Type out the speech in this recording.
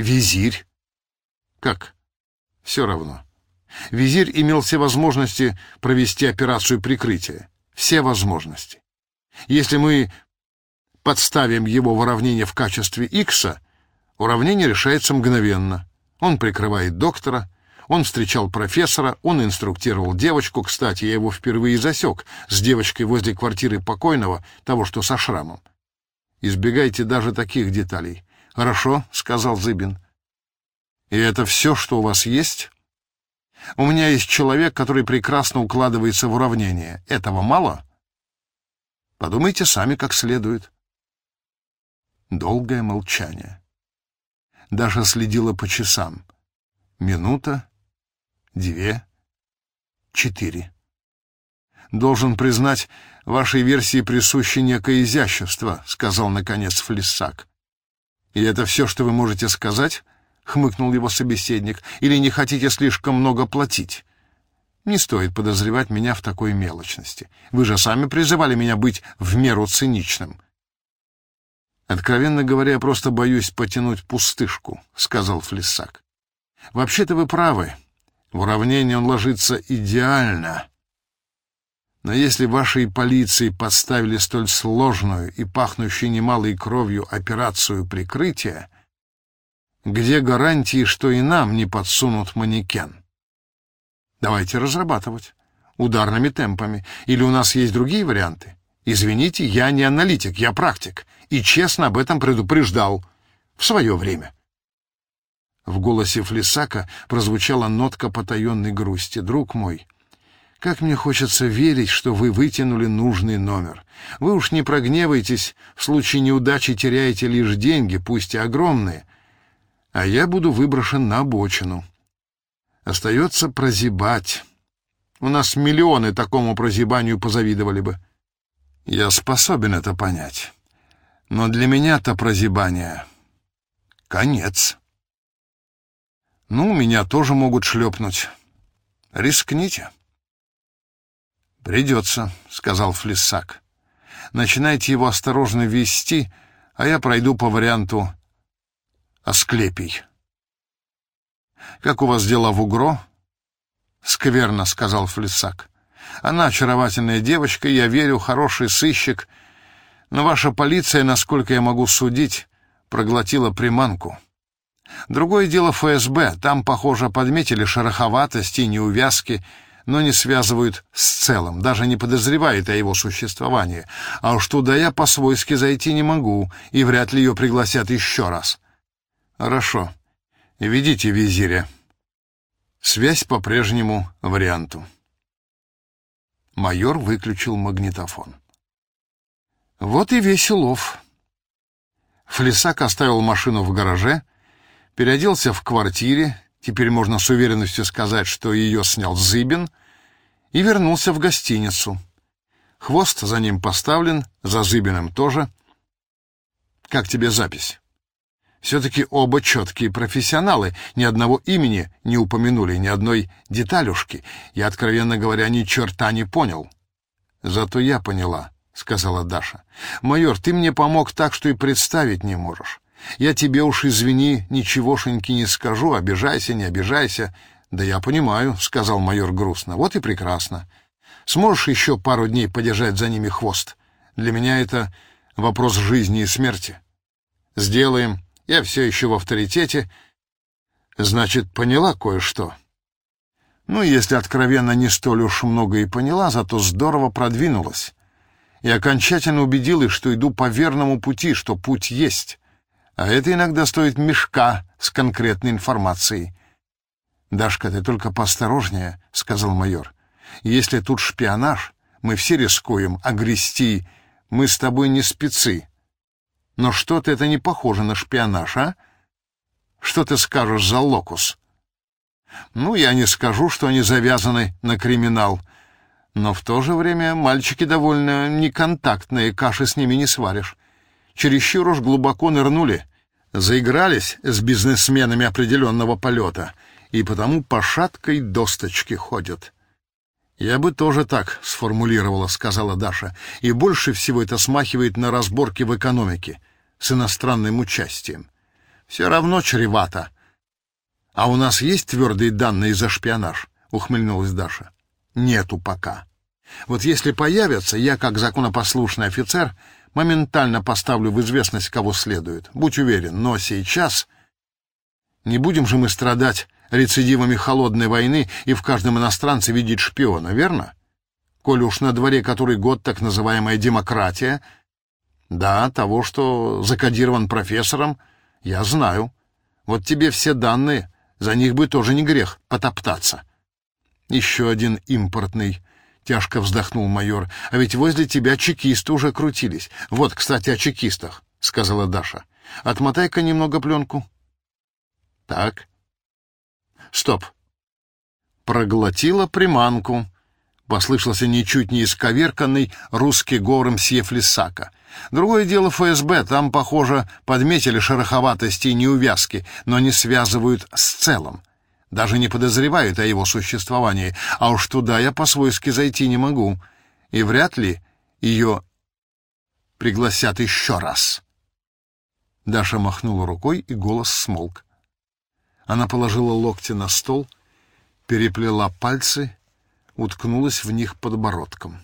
Визирь? Как? Все равно. Визирь имел все возможности провести операцию прикрытия. Все возможности. Если мы подставим его в уравнение в качестве икса, уравнение решается мгновенно. Он прикрывает доктора, он встречал профессора, он инструктировал девочку. Кстати, я его впервые засек с девочкой возле квартиры покойного, того, что со шрамом. Избегайте даже таких деталей. «Хорошо», — сказал Зыбин. «И это все, что у вас есть?» «У меня есть человек, который прекрасно укладывается в уравнение. Этого мало?» «Подумайте сами как следует». Долгое молчание. Даша следила по часам. Минута, две, четыре. «Должен признать, вашей версии присуще некое изящество», — сказал, наконец, Флиссак. «И это все, что вы можете сказать?» — хмыкнул его собеседник. «Или не хотите слишком много платить?» «Не стоит подозревать меня в такой мелочности. Вы же сами призывали меня быть в меру циничным». «Откровенно говоря, я просто боюсь потянуть пустышку», — сказал Флиссак. «Вообще-то вы правы. В уравнение он ложится идеально. Но если вашей полиции подставили столь сложную и пахнущую немалой кровью операцию прикрытия, где гарантии, что и нам не подсунут манекен? Давайте разрабатывать. Ударными темпами. Или у нас есть другие варианты? Извините, я не аналитик, я практик. И честно об этом предупреждал. В свое время. В голосе Флисака прозвучала нотка потаенной грусти. «Друг мой, как мне хочется верить, что вы вытянули нужный номер. Вы уж не прогневайтесь, в случае неудачи теряете лишь деньги, пусть и огромные, а я буду выброшен на обочину. Остается прозябать. У нас миллионы такому прозябанию позавидовали бы. Я способен это понять. Но для меня-то прозябание — конец. Ну, меня тоже могут шлепнуть. Рискните. «Придется», — сказал Флиссак. «Начинайте его осторожно вести, а я пройду по варианту Асклепий». «Как у вас дела в Угро?» «Скверно», — сказал Флиссак. «Она очаровательная девочка, я верю, хороший сыщик, но ваша полиция, насколько я могу судить, проглотила приманку». Другое дело ФСБ. Там, похоже, подметили шероховатости и неувязки, но не связывают с целым, даже не подозревают о его существовании. А уж туда я по-свойски зайти не могу, и вряд ли ее пригласят еще раз. Хорошо. Ведите визиря. Связь по-прежнему варианту. Майор выключил магнитофон. Вот и весь улов. Флесак оставил машину в гараже, переоделся в квартире, теперь можно с уверенностью сказать, что ее снял Зыбин, и вернулся в гостиницу. Хвост за ним поставлен, за Зыбиным тоже. Как тебе запись? Все-таки оба четкие профессионалы, ни одного имени не упомянули, ни одной деталюшки. Я, откровенно говоря, ни черта не понял. Зато я поняла, — сказала Даша. Майор, ты мне помог так, что и представить не можешь. Я тебе уж, извини, ничегошеньки не скажу, обижайся, не обижайся. Да я понимаю, — сказал майор грустно. Вот и прекрасно. Сможешь еще пару дней подержать за ними хвост? Для меня это вопрос жизни и смерти. Сделаем. Я все еще в авторитете. Значит, поняла кое-что. Ну, если откровенно не столь уж много и поняла, зато здорово продвинулась. И окончательно убедилась, что иду по верному пути, что путь есть. А это иногда стоит мешка с конкретной информацией. «Дашка, ты только поосторожнее», — сказал майор. «Если тут шпионаж, мы все рискуем, а грести мы с тобой не спецы. Но что-то это не похоже на шпионаж, а? Что ты скажешь за локус?» «Ну, я не скажу, что они завязаны на криминал, но в то же время мальчики довольно неконтактные, каши с ними не сваришь. Чересчур уж глубоко нырнули, заигрались с бизнесменами определенного полета, и потому по шаткой досточке ходят. «Я бы тоже так сформулировала», — сказала Даша, «и больше всего это смахивает на разборки в экономике с иностранным участием. Все равно чревато. А у нас есть твердые данные за шпионаж? Ухмыльнулась Даша. Нету пока. Вот если появятся, я, как законопослушный офицер, моментально поставлю в известность, кого следует. Будь уверен, но сейчас... Не будем же мы страдать рецидивами холодной войны и в каждом иностранце видеть шпиона, верно? Коли уж на дворе который год так называемая демократия... Да, того, что закодирован профессором, я знаю. Вот тебе все данные, за них бы тоже не грех потоптаться. Еще один импортный — тяжко вздохнул майор. «А ведь возле тебя чекисты уже крутились. Вот, кстати, о чекистах», — сказала Даша. «Отмотай-ка немного пленку». «Так». «Стоп». «Проглотила приманку», — послышался ничуть не исковерканный русский говором Сьефлисака. «Другое дело ФСБ. Там, похоже, подметили шероховатости и неувязки, но не связывают с целым даже не подозревают о его существовании, а уж туда я по-свойски зайти не могу, и вряд ли ее пригласят еще раз. Даша махнула рукой, и голос смолк. Она положила локти на стол, переплела пальцы, уткнулась в них подбородком.